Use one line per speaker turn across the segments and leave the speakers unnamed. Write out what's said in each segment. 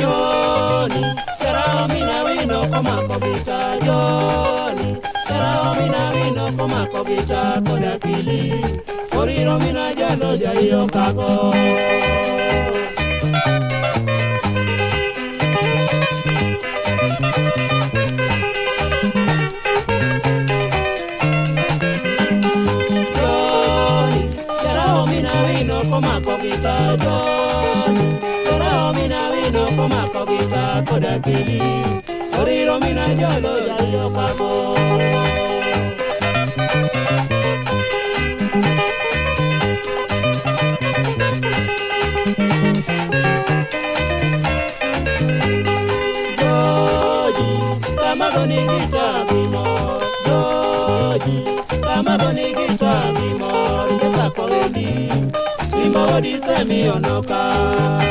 Joni, yarao mina wino koma kobita Joni, yarao mina wino koma kobita koda kili Oriro mina jalo jayo kako kó má kọ́ gíga kó dà kiri orí romina jọ ló yà yọ papọ̀. Dọ́ọ̀jì ká má bọ́ ní gíga bímọ. Dọ́ọ̀jì ká má bọ́ ní gíga bímọ. Ìjẹ́sà kọ́rẹ́ mi, bímọ ó di sẹ́mi ọ̀nà kan.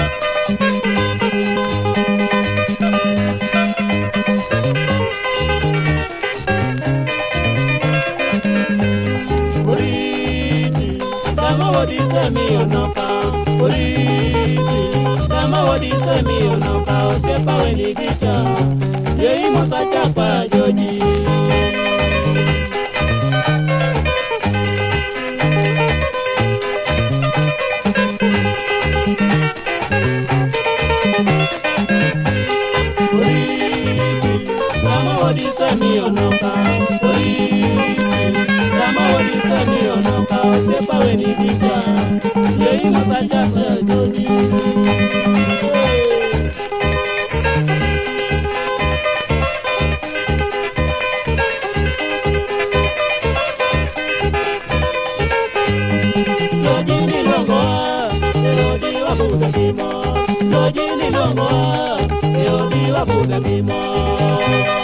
bisemi unoka osepa welikicho yei mosachakwa joji Sami onoka, oi. Kama wadi sami wabuze mimo, majini no more, yodi mimo.